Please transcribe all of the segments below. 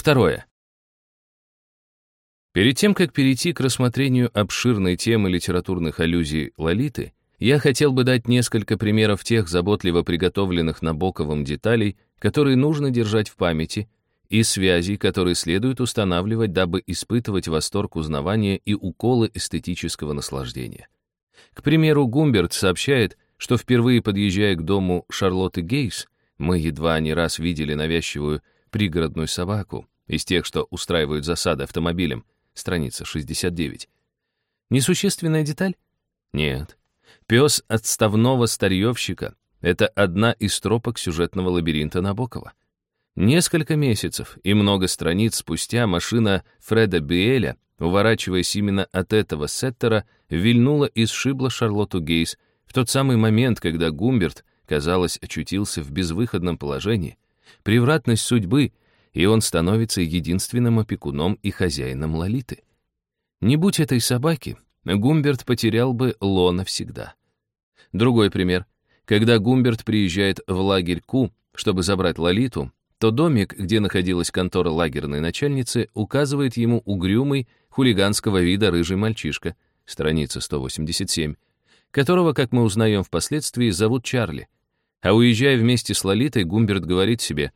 Второе. Перед тем, как перейти к рассмотрению обширной темы литературных аллюзий Лолиты, я хотел бы дать несколько примеров тех заботливо приготовленных Набоковым деталей, которые нужно держать в памяти, и связей, которые следует устанавливать, дабы испытывать восторг узнавания и уколы эстетического наслаждения. К примеру, Гумберт сообщает, что впервые подъезжая к дому Шарлотты Гейс, мы едва не раз видели навязчивую пригородную собаку из тех, что устраивают засады автомобилем, страница 69. Несущественная деталь? Нет. Пес отставного старьевщика — это одна из тропок сюжетного лабиринта Набокова. Несколько месяцев и много страниц спустя машина Фреда Биэля, уворачиваясь именно от этого сеттера, вильнула и сшибла Шарлотту Гейс в тот самый момент, когда Гумберт, казалось, очутился в безвыходном положении. Превратность судьбы, и он становится единственным опекуном и хозяином Лолиты. Не будь этой собаки, Гумберт потерял бы Ло навсегда. Другой пример. Когда Гумберт приезжает в лагерь Ку, чтобы забрать Лолиту, то домик, где находилась контора лагерной начальницы, указывает ему угрюмый, хулиганского вида рыжий мальчишка, страница 187, которого, как мы узнаем впоследствии, зовут Чарли. А уезжая вместе с Лолитой, Гумберт говорит себе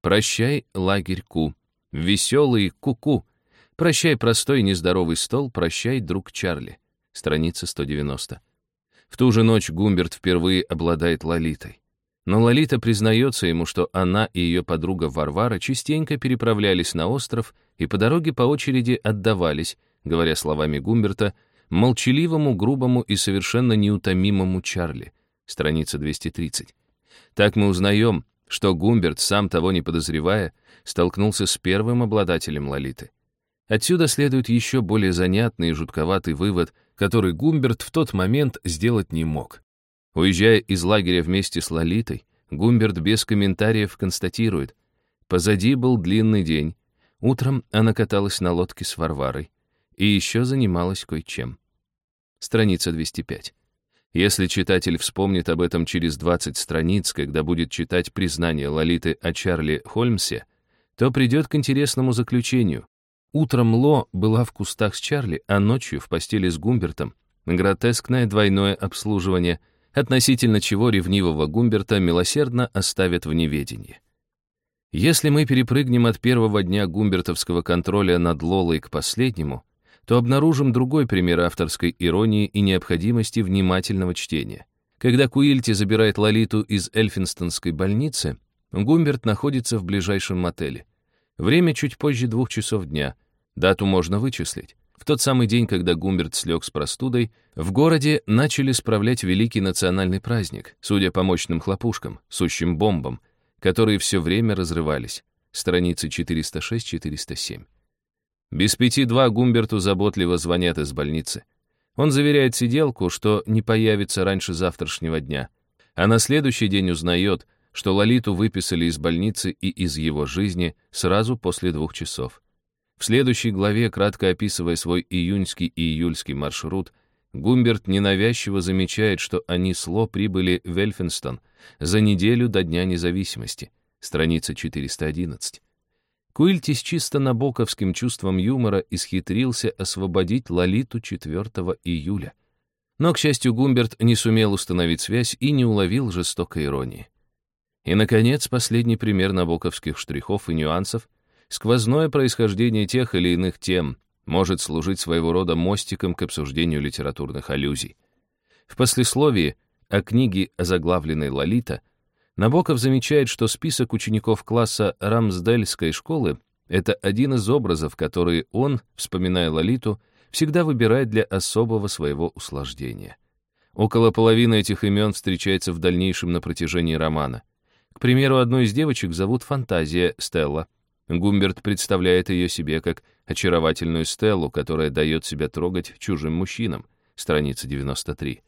«Прощай, лагерь Ку, веселый Ку-Ку, прощай, простой нездоровый стол, прощай, друг Чарли», страница 190. В ту же ночь Гумберт впервые обладает Лолитой. Но Лолита признается ему, что она и ее подруга Варвара частенько переправлялись на остров и по дороге по очереди отдавались, говоря словами Гумберта, молчаливому, грубому и совершенно неутомимому Чарли. Страница 230. Так мы узнаем, что Гумберт, сам того не подозревая, столкнулся с первым обладателем Лолиты. Отсюда следует еще более занятный и жутковатый вывод, который Гумберт в тот момент сделать не мог. Уезжая из лагеря вместе с Лолитой, Гумберт без комментариев констатирует, позади был длинный день, утром она каталась на лодке с Варварой и еще занималась кое-чем. Страница 205. Если читатель вспомнит об этом через 20 страниц, когда будет читать признание Лолиты о Чарли Хольмсе, то придет к интересному заключению. Утром Ло была в кустах с Чарли, а ночью в постели с Гумбертом. Гротескное двойное обслуживание — относительно чего ревнивого Гумберта милосердно оставят в неведении. Если мы перепрыгнем от первого дня гумбертовского контроля над Лолой к последнему, то обнаружим другой пример авторской иронии и необходимости внимательного чтения. Когда Куильти забирает Лолиту из Эльфинстонской больницы, Гумберт находится в ближайшем мотеле. Время чуть позже двух часов дня. Дату можно вычислить. В тот самый день, когда Гумберт слег с простудой, в городе начали справлять великий национальный праздник, судя по мощным хлопушкам, сущим бомбам, которые все время разрывались. Страницы 406-407. Без пяти два Гумберту заботливо звонят из больницы. Он заверяет сиделку, что не появится раньше завтрашнего дня. А на следующий день узнает, что Лолиту выписали из больницы и из его жизни сразу после двух часов. В следующей главе, кратко описывая свой июньский и июльский маршрут, Гумберт ненавязчиво замечает, что они с Ло прибыли в Эльфинстон за неделю до Дня независимости, страница 411. Куильти с чисто набоковским чувством юмора исхитрился освободить Лолиту 4 июля. Но, к счастью, Гумберт не сумел установить связь и не уловил жестокой иронии. И, наконец, последний пример набоковских штрихов и нюансов, сквозное происхождение тех или иных тем может служить своего рода мостиком к обсуждению литературных аллюзий. В послесловии о книге, озаглавленной «Лолита», Набоков замечает, что список учеников класса Рамсдельской школы — это один из образов, которые он, вспоминая Лолиту, всегда выбирает для особого своего услаждения. Около половины этих имен встречается в дальнейшем на протяжении романа. К примеру, одну из девочек зовут Фантазия Стелла, Гумберт представляет ее себе как очаровательную Стеллу, которая дает себя трогать чужим мужчинам. Страница 93.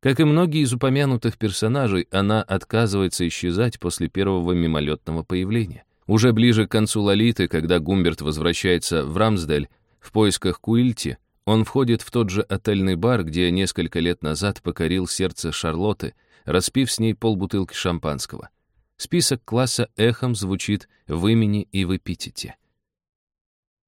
Как и многие из упомянутых персонажей, она отказывается исчезать после первого мимолетного появления. Уже ближе к концу Лолиты, когда Гумберт возвращается в Рамсдель в поисках Куильти, он входит в тот же отельный бар, где несколько лет назад покорил сердце Шарлотты, распив с ней полбутылки шампанского. Список класса эхом звучит в имени и в эпитете.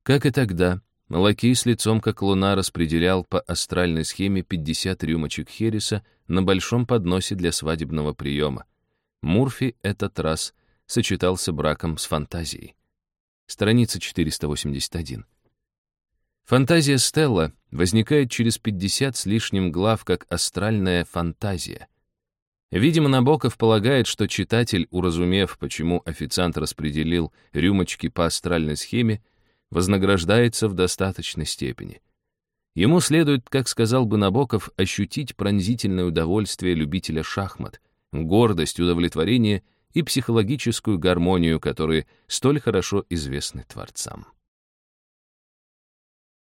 Как и тогда, Лакей с лицом как луна распределял по астральной схеме 50 рюмочек Хереса на большом подносе для свадебного приема. Мурфи этот раз сочетался браком с фантазией. Страница 481. Фантазия Стелла возникает через 50 с лишним глав как астральная фантазия. Видимо, Набоков полагает, что читатель, уразумев, почему официант распределил рюмочки по астральной схеме, вознаграждается в достаточной степени. Ему следует, как сказал бы Набоков, ощутить пронзительное удовольствие любителя шахмат, гордость, удовлетворение и психологическую гармонию, которые столь хорошо известны творцам.